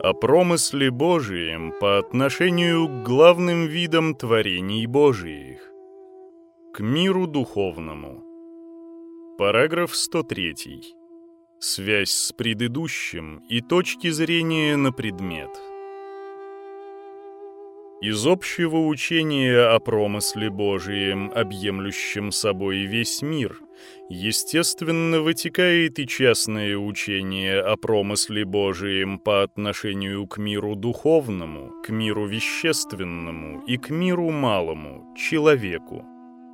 о промысле Божием по отношению к главным видам творений Божиих, к миру духовному. Параграф 103. Связь с предыдущим и точки зрения на предмет – из общего учения о промысле Божием, объемлющем собой весь мир, естественно, вытекает и частное учение о промысле Божием по отношению к миру духовному, к миру вещественному и к миру малому, человеку.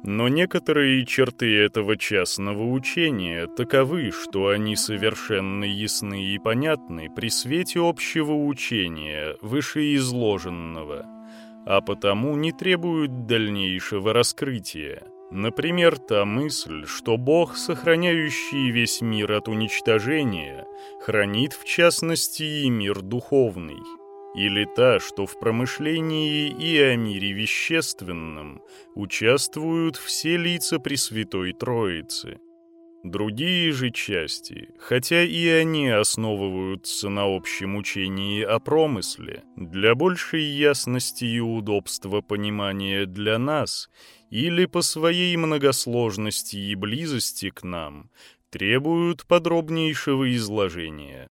Но некоторые черты этого частного учения таковы, что они совершенно ясны и понятны при свете общего учения, вышеизложенного – а потому не требуют дальнейшего раскрытия. Например, та мысль, что Бог, сохраняющий весь мир от уничтожения, хранит в частности и мир духовный. Или та, что в промышлении и о мире вещественном участвуют все лица Пресвятой Троицы. Другие же части, хотя и они основываются на общем учении о промысле, для большей ясности и удобства понимания для нас или по своей многосложности и близости к нам, требуют подробнейшего изложения.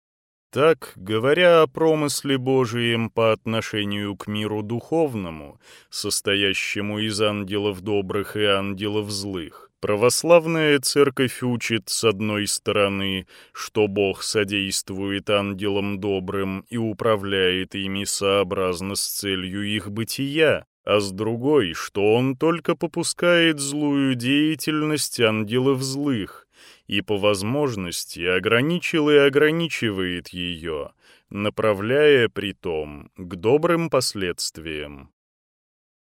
Так, говоря о промысле Божием по отношению к миру духовному, состоящему из ангелов добрых и ангелов злых, Православная церковь учит, с одной стороны, что Бог содействует ангелам добрым и управляет ими сообразно с целью их бытия, а с другой, что Он только попускает злую деятельность ангелов злых и по возможности ограничил и ограничивает ее, направляя при том к добрым последствиям.